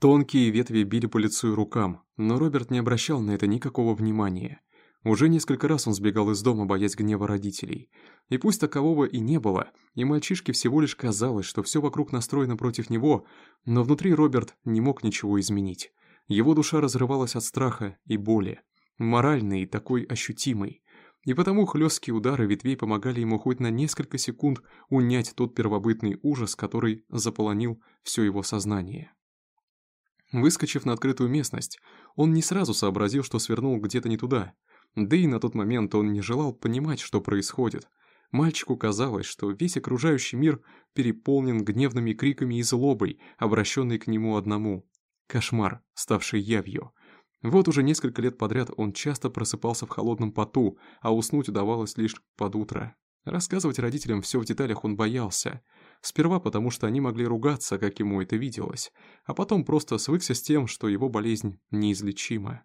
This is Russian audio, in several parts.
Тонкие ветви били по лицу и рукам, но Роберт не обращал на это никакого внимания. Уже несколько раз он сбегал из дома, боясь гнева родителей. И пусть такового и не было, и мальчишке всего лишь казалось, что все вокруг настроено против него, но внутри Роберт не мог ничего изменить. Его душа разрывалась от страха и боли, моральной и такой ощутимой. И потому хлесткие удары ветвей помогали ему хоть на несколько секунд унять тот первобытный ужас, который заполонил все его сознание. Выскочив на открытую местность, он не сразу сообразил, что свернул где-то не туда — да и на тот момент он не желал понимать, что происходит. Мальчику казалось, что весь окружающий мир переполнен гневными криками и злобой, обращенной к нему одному. Кошмар, ставший явью. Вот уже несколько лет подряд он часто просыпался в холодном поту, а уснуть удавалось лишь под утро. Рассказывать родителям все в деталях он боялся. Сперва потому, что они могли ругаться, как ему это виделось, а потом просто свыкся с тем, что его болезнь неизлечима.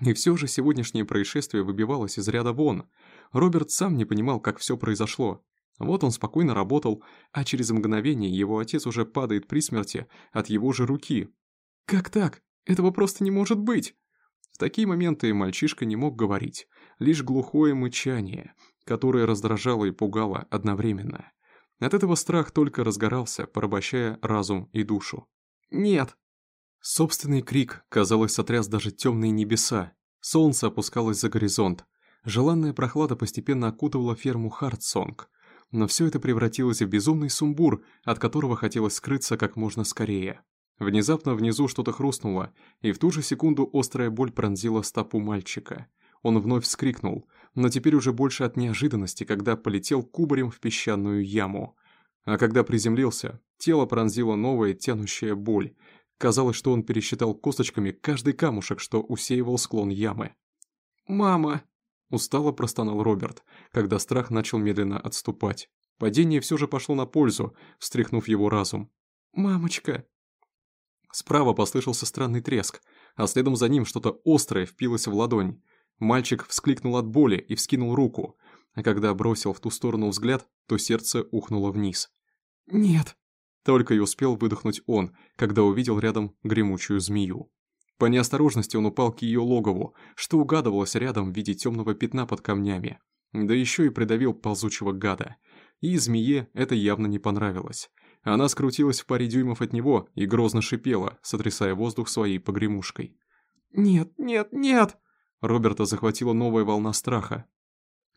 И все же сегодняшнее происшествие выбивалось из ряда вон. Роберт сам не понимал, как все произошло. Вот он спокойно работал, а через мгновение его отец уже падает при смерти от его же руки. «Как так? Этого просто не может быть!» В такие моменты мальчишка не мог говорить, лишь глухое мычание, которое раздражало и пугало одновременно. От этого страх только разгорался, порабощая разум и душу. «Нет!» Собственный крик, казалось, сотряс даже темные небеса. Солнце опускалось за горизонт. Желанная прохлада постепенно окутывала ферму Хартсонг. Но все это превратилось в безумный сумбур, от которого хотелось скрыться как можно скорее. Внезапно внизу что-то хрустнуло, и в ту же секунду острая боль пронзила стопу мальчика. Он вновь вскрикнул, но теперь уже больше от неожиданности, когда полетел кубарем в песчаную яму. А когда приземлился, тело пронзила новая тянущая боль, Казалось, что он пересчитал косточками каждый камушек, что усеивал склон ямы. «Мама!» – устало простонал Роберт, когда страх начал медленно отступать. Падение все же пошло на пользу, встряхнув его разум. «Мамочка!» Справа послышался странный треск, а следом за ним что-то острое впилось в ладонь. Мальчик вскликнул от боли и вскинул руку, а когда бросил в ту сторону взгляд, то сердце ухнуло вниз. «Нет!» Только и успел выдохнуть он, когда увидел рядом гремучую змею. По неосторожности он упал к ее логову, что угадывалось рядом в виде темного пятна под камнями. Да еще и придавил ползучего гада. И змее это явно не понравилось. Она скрутилась в паре дюймов от него и грозно шипела, сотрясая воздух своей погремушкой. «Нет, нет, нет!» Роберта захватила новая волна страха.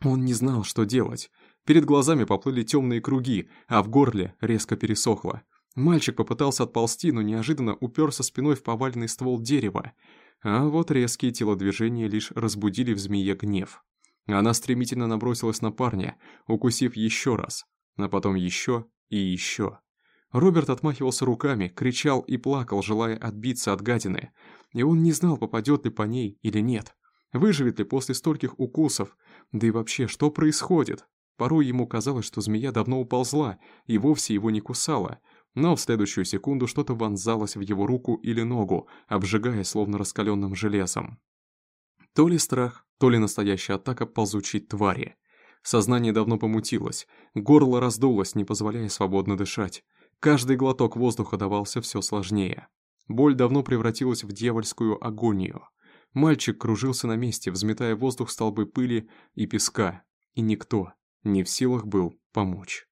Он не знал, что делать. Перед глазами поплыли темные круги, а в горле резко пересохло. Мальчик попытался отползти, но неожиданно уперся спиной в поваленный ствол дерева. А вот резкие телодвижения лишь разбудили в змее гнев. Она стремительно набросилась на парня, укусив еще раз, а потом еще и еще. Роберт отмахивался руками, кричал и плакал, желая отбиться от гадины. И он не знал, попадет ли по ней или нет. Выживет ли после стольких укусов? Да и вообще, что происходит? Порой ему казалось, что змея давно уползла и вовсе его не кусала, но в следующую секунду что-то вонзалось в его руку или ногу, обжигая словно раскаленным железом. То ли страх, то ли настоящая атака ползучей твари. Сознание давно помутилось, горло раздулось, не позволяя свободно дышать. Каждый глоток воздуха давался все сложнее. Боль давно превратилась в дьявольскую агонию. Мальчик кружился на месте, взметая воздух столбы пыли и песка, и никто, не в силах был помочь.